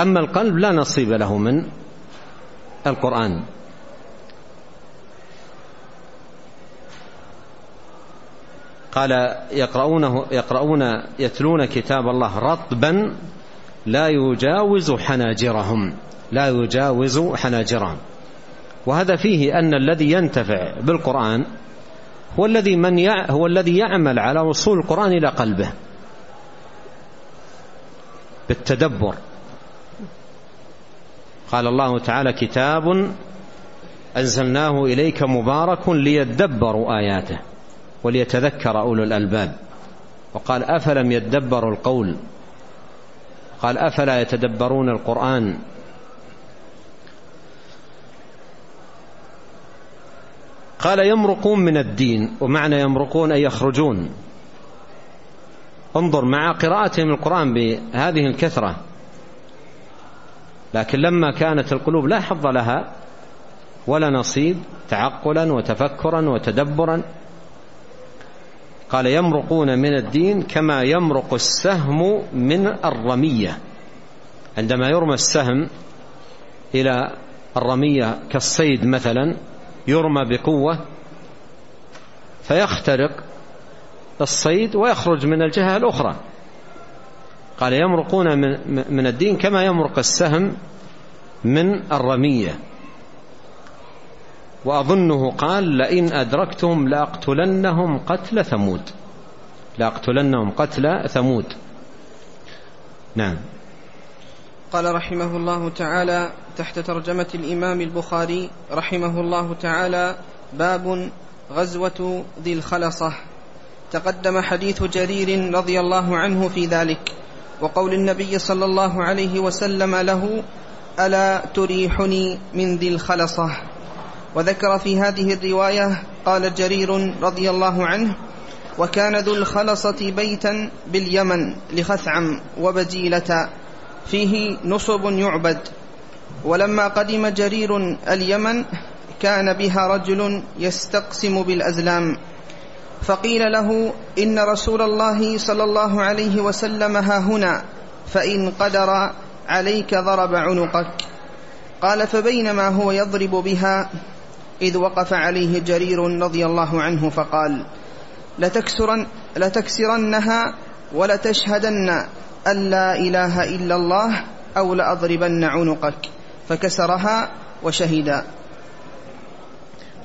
أما القلب لا نصيب له من القرآن. قال يقرؤونه يقرؤون يتلون كتاب الله رطبا لا يجاوز حناجرهم. لا يجاوز حناجرهم. وهذا فيه أن الذي ينتفع بالقرآن هو الذي من هو الذي يعمل على وصول القرآن إلى قلبه. بالتدبر. قال الله تعالى كتاب أنزلناه إليك مبارك ليدبروا آياته وليتذكر أولو الألباب. وقال أفلم يدبروا القول؟ قال أفلا يتدبرون القرآن؟ قال يمرقون من الدين ومعنى يمرقون أي يخرجون. انظر مع قراءتهم القرآن بهذه الكثرة. لكن لما كانت القلوب لا حظ لها ولا نصيب تعقلا وتفكرا وتدبرا. قال يمرقون من الدين كما يمرق السهم من الرمية. عندما يرمى السهم إلى الرمية كالصيد مثلا يرمى بقوة فيخترق الصيد ويخرج من الجهة الأخرى. قال يمرقون من الدين كما يمرق السهم من الرمية. وأظنه قال لئن أدركتهم لأقتلنهم قتل ثمود. لأقتلنهم قتل ثمود. نعم. قال رحمه الله تعالى تحت ترجمة الإمام البخاري رحمه الله تعالى باب غزوة ذي الخلصة. تقدم حديث جرير رضي الله عنه في ذلك. وقول النبي صلى الله عليه وسلم له ألا تريحني من ذي الخلصة؟ وذكر في هذه الرواية قال جرير رضي الله عنه وكان ذو الخلصة بيتا باليمن لخثعم وبجيلة فيه نصب يعبد. ولما قدم جرير اليمن كان بها رجل يستقسم بالأزلام. فقيل له إن رسول الله صلى الله عليه وسلم ها هنا فإن قدر عليك ضرب عنقك. قال فبينما هو يضرب بها إذ وقف عليه جرير رضي الله عنه فقال لتكسرن لتكسرنها ولتشهدن أن لا إله إلا الله أو لأضربن عنقك. فكسرها وشهدا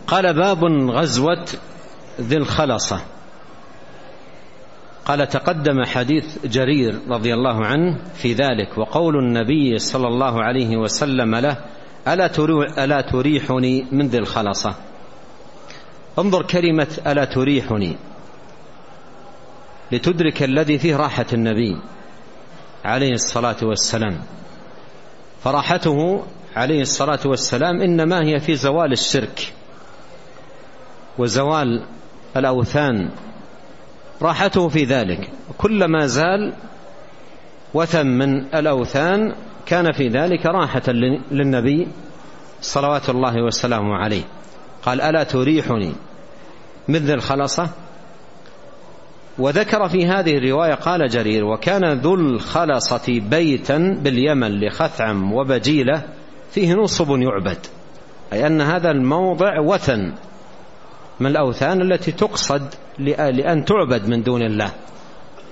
قال باب غزوة ذي الخلصة. قال تقدم حديث جرير رضي الله عنه في ذلك وقول النبي صلى الله عليه وسلم له ألا, ألا تريحني من ذي الخلصة؟ انظر كلمة ألا تريحني. لتدرك الذي فيه راحة النبي عليه الصلاة والسلام. فراحته عليه الصلاة والسلام إنما هي في زوال الشرك وزوال الأوثان. راحته في ذلك. كلما زال وثم من الأوثان كان في ذلك راحة للنبي صلوات الله وسلامه عليه. قال ألا تريحني مثل الخلصة؟ وذكر في هذه الرواية قال جرير وكان ذو الخلصة بيتا باليمن لخثعم وبجيلة فيه نصب يعبد. أي أن هذا الموضع وثن. من الأوثان التي تقصد لأن تعبد من دون الله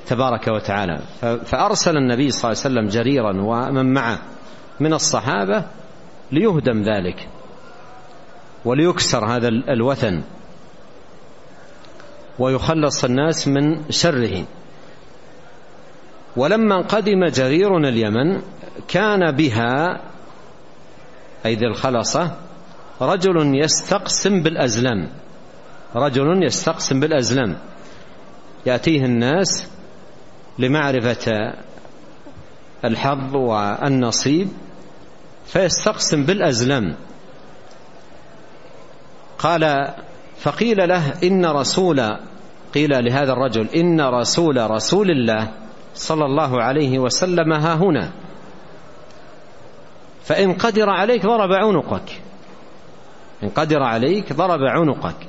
تبارك وتعالى. فأرسل النبي صلى الله عليه وسلم جريرا ومن معه من الصحابة ليهدم ذلك وليكسر هذا الوثن ويخلص الناس من شره. ولما قدم جرير اليمن كان بها أي ذي الخلصة رجل يستقسم بالأزلام رجل يستقسم بالأزلام يأتيه الناس لمعرفة الحظ والنصيب فيستقسم بالأزلام قال فقيل له إن رسول قيل لهذا الرجل إن رسول رسول الله صلى الله عليه وسلم ها هنا. فإن قدر عليك ضرب عنقك. إن قدر عليك ضرب عنقك.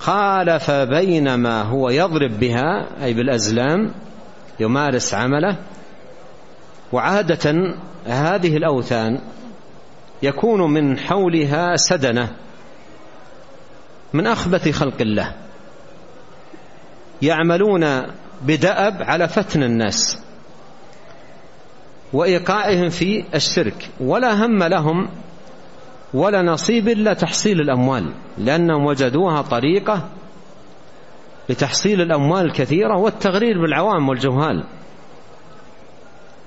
قال فبينما هو يضرب بها أي بالأزلام يمارس عمله. وعادة هذه الأوثان يكون من حولها سدنة من أخبث خلق الله. يعملون بدأب على فتن الناس وإيقاعهم في الشرك ولا هم لهم ولا نصيب إلا تحصيل الأموال لأنهم وجدوها طريقة لتحصيل الأموال الكثيرة والتغرير بالعوام والجهال.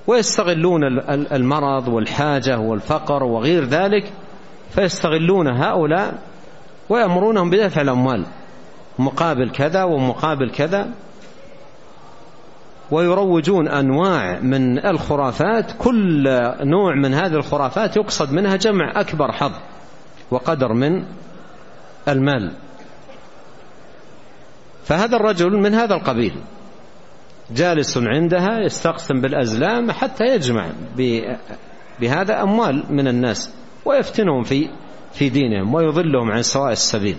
ويستغلون المرض والحاجة والفقر وغير ذلك فيستغلون هؤلاء ويأمرونهم بدفع الأموال مقابل كذا ومقابل كذا. ويروجون أنواع من الخرافات كل نوع من هذه الخرافات يقصد منها جمع أكبر حظ وقدر من المال. فهذا الرجل من هذا القبيل جالس عندها يستقسم بالأزلام حتى يجمع بهذا أموال من الناس ويفتنهم في في دينهم ويضلهم عن سواء السبيل.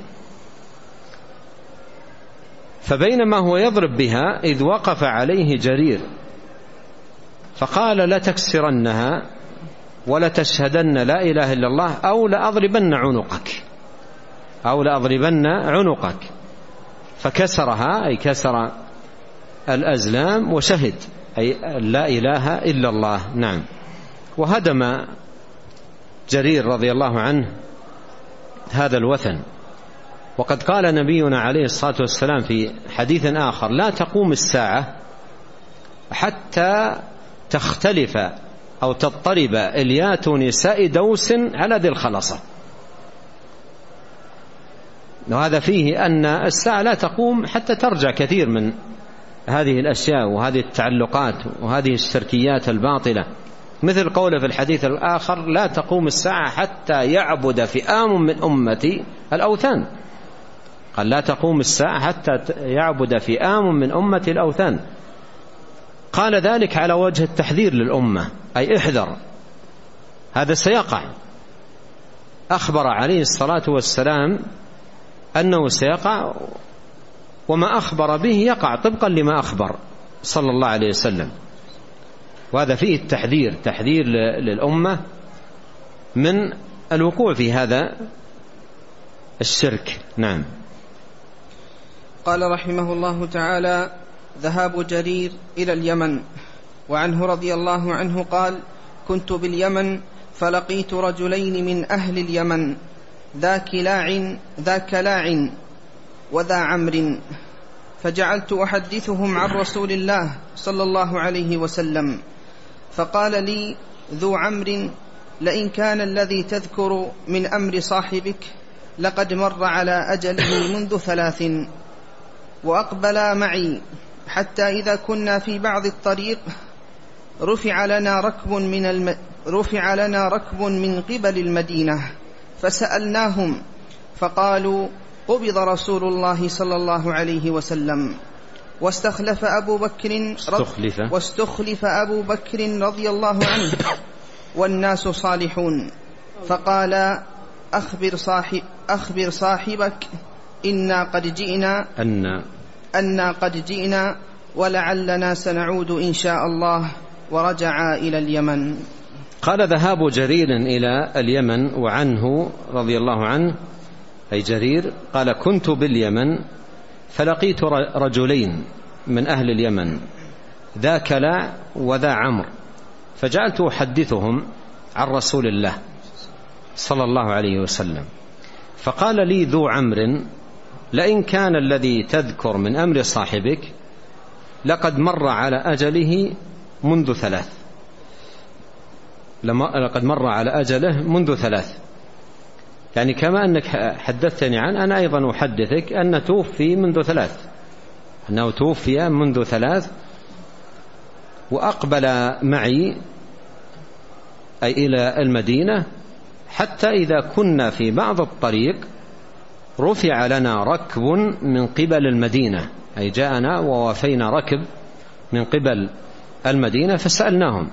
فبينما هو يضرب بها إذ وقف عليه جرير. فقال لتكسرنها ولتشهدن لا إله إلا الله أو لأضربن عنقك. أو لأضربن عنقك. فكسرها أي كسر الأزلام وشهد أي لا إله إلا الله. نعم. وهدم جرير رضي الله عنه هذا الوثن. وقد قال نبينا عليه الصلاة والسلام في حديث آخر لا تقوم الساعة حتى تختلف أو تضطرب إليات نساء دوس على ذي الخلصة وهذا فيه أن الساعة لا تقوم حتى ترجع كثير من هذه الأشياء وهذه التعلقات وهذه الشركيات الباطلة. مثل قوله في الحديث الآخر لا تقوم الساعة حتى يعبد فئام من أمتي الأوثان. قال لا تقوم الساعة حتى يعبد فئام من أمة الأوثان. قال ذلك على وجه التحذير للأمة أي احذر. هذا سيقع. أخبر عليه الصلاة والسلام أنه سيقع وما أخبر به يقع طبقا لما أخبر صلى الله عليه وسلم. وهذا فيه التحذير تحذير للأمة من الوقوع في هذا الشرك. نعم. قال رحمه الله تعالى ذهاب جرير إلى اليمن. وعنه رضي الله عنه قال كنت باليمن فلقيت رجلين من أهل اليمن ذا كلاع ذا كلاع وذا عمر فجعلت أحدثهم عن رسول الله صلى الله عليه وسلم فقال لي ذو عمر لئن كان الذي تذكر من أمر صاحبك لقد مر على أجله منذ ثلاث. وأقبلا معي. حتى إذا كنا في بعض الطريق رفع لنا ركب من الم... رفع لنا ركب من قبل المدينة فسألناهم فقالوا قبض رسول الله صلى الله عليه وسلم. واستخلف أبو بكر استخلف. واستخلف أبو بكر رضي الله عنه والناس صالحون. فقال أخبر صاحب أخبر صاحبك إنا قد جئنا أن أنا قد جئنا ولعلنا سنعود إن شاء الله ورجعا إلى اليمن. قال ذهاب جرير إلى اليمن وعنه رضي الله عنه أي جرير قال كنت باليمن فلقيت رجلين من أهل اليمن ذا كلا وذا عمرو فجعلت أحدثهم عن رسول الله صلى الله عليه وسلم فقال لي ذو عمرو لئن كان الذي تذكر من أمر صاحبك لقد مر على أجله منذ ثلاث. لقد مر على أجله منذ ثلاث. يعني كما أنك حدثتني عنه أنا أيضا أحدثك أن توفي منذ ثلاث. أنه توفي منذ ثلاث وأقبل معي أي إلى المدينة حتى إذا كنا في بعض الطريق رفع لنا ركب من قبل المدينة. أي جاءنا ووافينا ركب من قبل المدينة فسألناهم.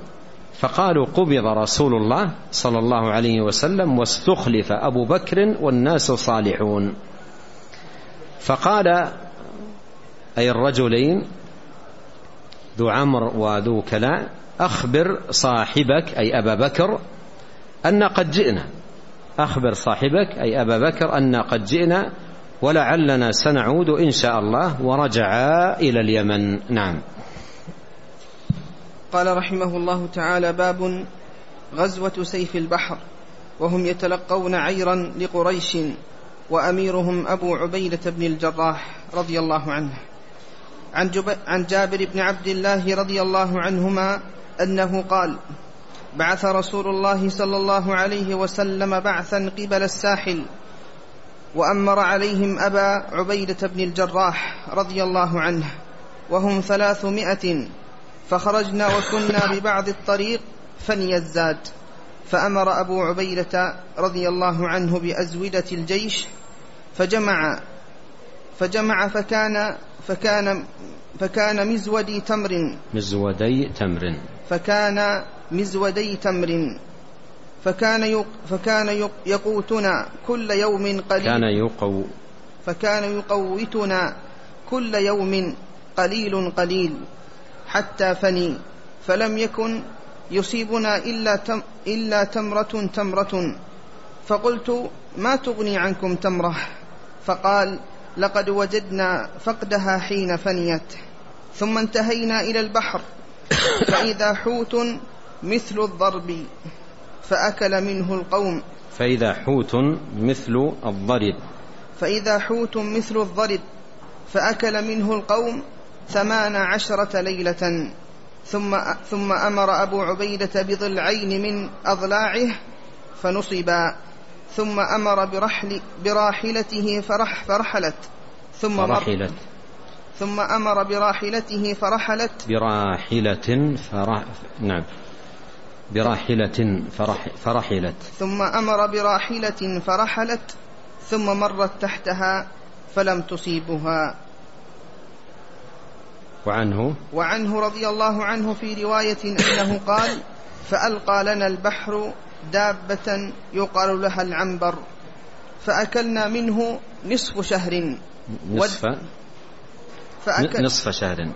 فقالوا قبض رسول الله صلى الله عليه وسلم واستخلف أبو بكر والناس صالحون. فقال أي الرجلين ذو عمر وذو كلاء أخبر صاحبك أي أبا بكر أن قد جئنا. أخبر صاحبك أي أبا بكر أن قد جئنا ولعلنا سنعود إن شاء الله ورجعا إلى اليمن. نعم. قال رحمه الله تعالى باب غزوة سيف البحر وهم يتلقون عيرا لقريش وأميرهم أبو عبيدة بن الجراح رضي الله عنه. عن, عن جابر بن عبد الله رضي الله عنهما أنه قال بعث رسول الله صلى الله عليه وسلم بعثا قبل الساحل وأمر عليهم أبا عبيدة بن الجراح رضي الله عنه وهم ثلاثمائة فخرجنا وكنا ببعض الطريق فني الزاد فأمر أبو عبيدة رضي الله عنه بأزودة الجيش فجمع فجمع فكان فكان فكان مزودي تمر. مزودي تمر. فكان مزودي تمر. فكان فكان يقوتنا كل يوم قليل. كان يقو فكان يقوتنا كل يوم قليل قليل. حتى فني. فلم يكن يصيبنا إلا, تم إلا تمرة تمرة. فقلت ما تغني عنكم تمرة؟ فقال لقد وجدنا فقدها حين فنيت. ثم انتهينا إلى البحر. فإذا حوت مثل الضرب فأكل منه القوم. فإذا حوت مثل الضرب. فإذا حوت مثل الضرب فأكل منه القوم ثمان عشرة ليلة. ثم, ثم أمر أبو عبيدة بضلعين من أضلاعه فنصبا. ثم أمر برحل براحلته فرح فرحلت. ثم فرحلت. ثم أمر براحلته فرحلت. براحلة فرح نعم. براحلة فرح فرحلت. ثم أمر براحلة فرحلت ثم مرت تحتها فلم تصيبها. وعنه؟ وعنه رضي الله عنه في رواية أنه قال فألقى لنا البحر دابة يقال لها العنبر فأكلنا منه نصف شهر. نصف؟ فأكل نصف شهر.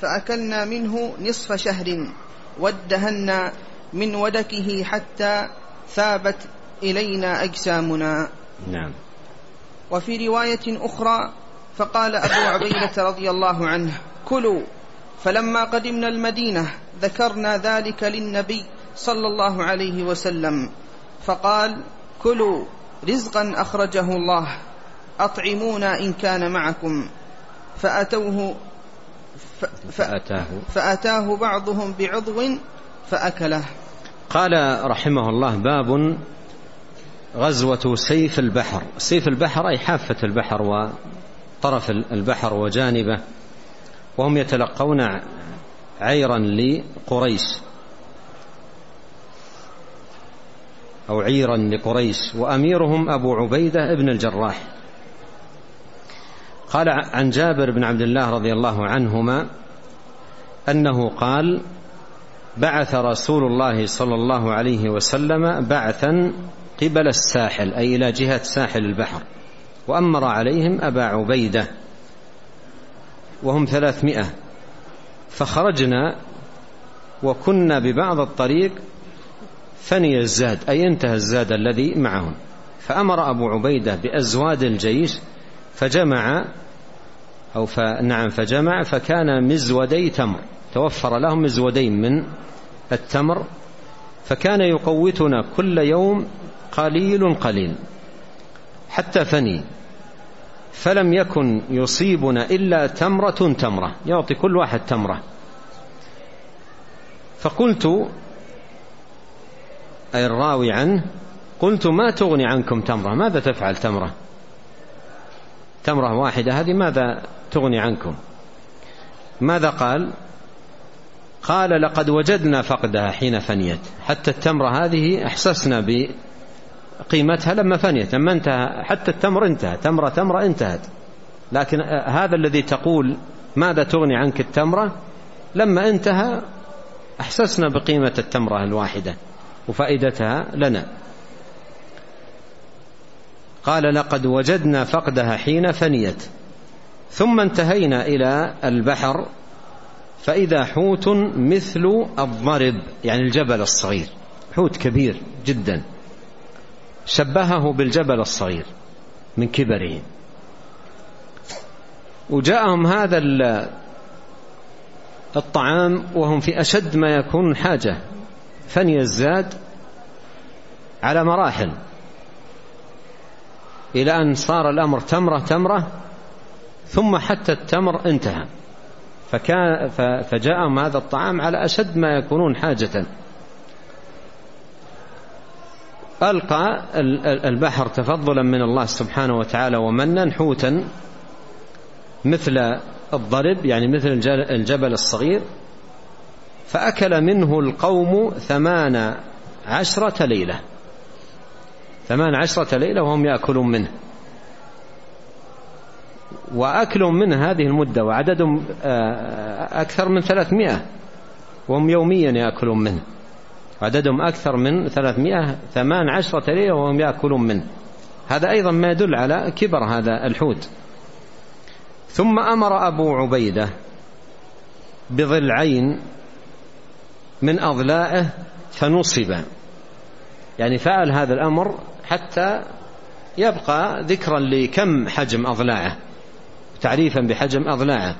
فأكلنا منه نصف شهر. وادهنا من ودكه حتى ثابت إلينا أجسامنا. نعم. وفي رواية أخرى فقال أبو عبيدة رضي الله عنه كلوا فلما قدمنا المدينة ذكرنا ذلك للنبي صلى الله عليه وسلم فقال كلوا رزقا أخرجه الله أطعمونا إن كان معكم. فأتوه فأتاه. فأتاه بعضهم بعضو فأكله. قال رحمه الله باب غزوة سيف البحر. سيف البحر أي حافة البحر وطرف البحر وجانبه. وهم يتلقون عيرا لقريش. أو عيرا لقريش. وأميرهم أبو عبيدة ابن الجراح. قال عن جابر بن عبد الله رضي الله عنهما أنه قال بعث رسول الله صلى الله عليه وسلم بعثا قبل الساحل أي إلى جهة ساحل البحر وأمر عليهم أبا عبيدة وهم ثلاثمائة. فخرجنا وكنا ببعض الطريق فني الزاد أي انتهى الزاد الذي معهم. فأمر أبو عبيدة بأزواد الجيش فجمع أو نعم فجمع فكان مزودي تمر. توفر لهم مزودين من التمر. فكان يقوتنا كل يوم قليل قليل حتى فني. فلم يكن يصيبنا إلا تمرة تمرة يعطي كل واحد تمرة. فقلت أي الراوي عنه قلت ما تغني عنكم تمرة؟ ماذا تفعل تمرة؟ تمرة واحدة هذه ماذا تغني عنكم. ماذا قال؟ قال لقد وجدنا فقدها حين فنيت. حتى التمرة هذه أحسسنا بقيمتها لما فنيت. لما انتهى حتى التمر انتهى تمرة تمرة انتهت. لكن هذا الذي تقول ماذا تغني عنك التمرة؟ لما انتهى أحسسنا بقيمة التمرة الواحدة وفائدتها لنا. قال لقد وجدنا فقدها حين فنيت. ثم انتهينا إلى البحر فإذا حوت مثل الضرب يعني الجبل الصغير. حوت كبير جدا. شبهه بالجبل الصغير من كبره وجاءهم هذا الطعام وهم في أشد ما يكون حاجة. فني الزاد على مراحل. إلى أن صار الأمر تمرة تمرة ثم حتى التمر انتهى. فكان فجاءهم هذا الطعام على أشد ما يكونون حاجة. ألقى البحر تفضلا من الله سبحانه وتعالى ومنا حوتا مثل الضرب يعني مثل الجبل الصغير فأكل منه القوم ثمان عشرة ليلة. ثمان عشرة ليلة وهم يأكلون منه. وأكل من هذه المدة وعددهم آه، أكثر من ثلاثمائة. وهم يوميا يأكلون منه. عددهم أكثر من ثلاثمائة ثمان عشرة ليلة وهم يأكلون منه. هذا أيضا ما يدل على كبر هذا الحوت. ثم أمر أبو عبيدة بضلعين من أضلائه فنصب. يعني فعل هذا الأمر حتى يبقى ذكرا لكم حجم أضلاعه. تعريفا بحجم أضلاعه.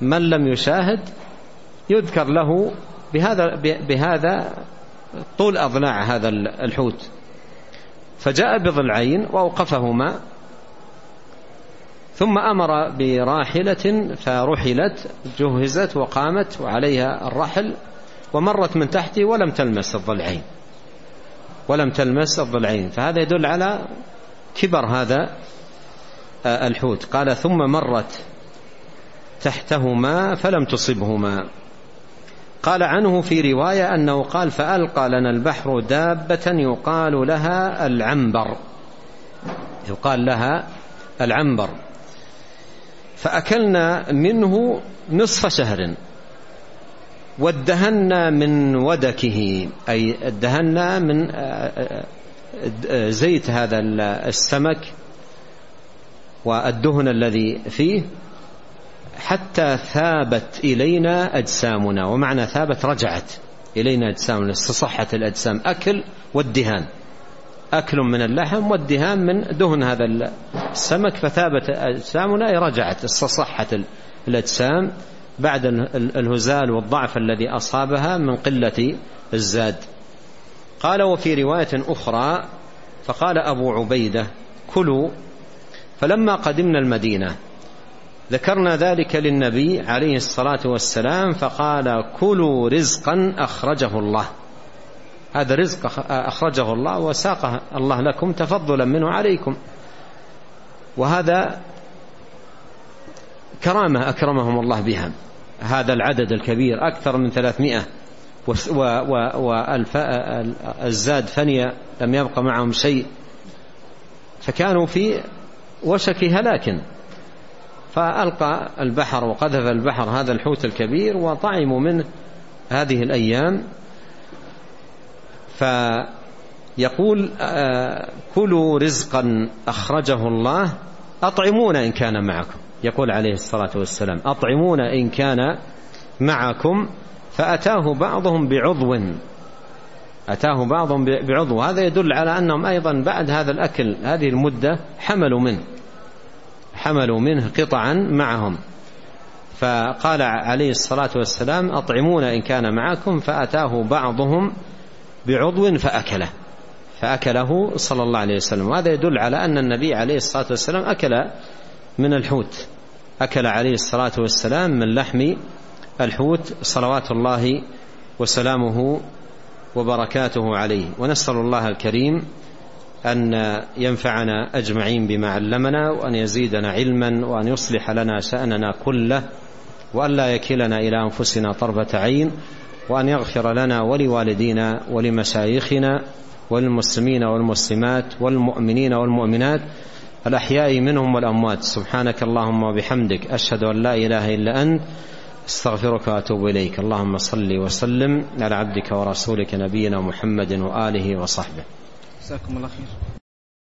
من لم يشاهد يذكر له بهذا بهذا طول أضلاع هذا الحوت. فجاء بضلعين وأوقفهما. ثم أمر براحلة فرحلت جهزت وقامت وعليها الرحل ومرت من تحته ولم تلمس الضلعين ولم تلمس الضلعين فهذا يدل على كبر هذا الحوت. قال ثم مرت تحتهما فلم تصبهما. قال عنه في رواية أنه قال فألقى لنا البحر دابة يقال لها العنبر. يقال لها العنبر. فأكلنا منه نصف شهر. وادهنا من ودكه أي ادهنا من زيت هذا السمك. والدهن الذي فيه حتى ثابت إلينا أجسامنا ومعنى ثابت رجعت إلينا أجسامنا استصحت الأجسام أكل والدهان. أكل من اللحم والدهان من دهن هذا السمك فثابت أجسامنا رجعت استصحت الأجسام. بعد الهزال والضعف الذي أصابها من قلة الزاد. قال وفي رواية أخرى فقال أبو عبيدة كلوا فلما قدمنا المدينة ذكرنا ذلك للنبي عليه الصلاة والسلام فقال كلوا رزقا أخرجه الله. هذا رزق أخرجه الله وساقه الله لكم تفضلا منه عليكم. وهذا كرامة أكرمهم الله بها. هذا العدد الكبير أكثر من ثلاثمائة. والزاد فني لم يبق معهم شيء. فكانوا في وشك هلاك فألقى البحر وقذف البحر هذا الحوت الكبير وطعموا منه هذه الأيام. فيقول آه، كلوا رزقا أخرجه الله. أطعمون إن كان معكم. يقول عليه الصلاة والسلام أطعمون إن كان معكم. فأتاه بعضهم بعضو أتاه بعضهم بعضو. هذا يدل على أنهم أيضا بعد هذا الأكل هذه المدة حملوا منه حملوا منه قطعا معهم. فقال عليه الصلاة والسلام أطعمون إن كان معكم. فأتاه بعضهم بعضو فأكله فأكله صلى الله عليه وسلم. وهذا يدل على أن النبي عليه الصلاة والسلام أكل من الحوت. أكل عليه الصلاة والسلام من لحم الحوت. صلوات الله وسلامه وبركاته عليه. ونسأل الله الكريم أن ينفعنا أجمعين بما علمنا وأن يزيدنا علما وأن يصلح لنا شأننا كله وأن لا يكلنا إلى أنفسنا طرفة عين وأن يغفر لنا ولوالدينا ولمشايخنا وللمسلمين والمسلمات والمؤمنين والمؤمنات الأحياء منهم والأموات. سبحانك اللهم وبحمدك أشهد أن لا إله إلا أنت استغفرك وأتوب إليك. اللهم صل وسلم على عبدك ورسولك نبينا محمد وآله وصحبه. جزاكم الله خير.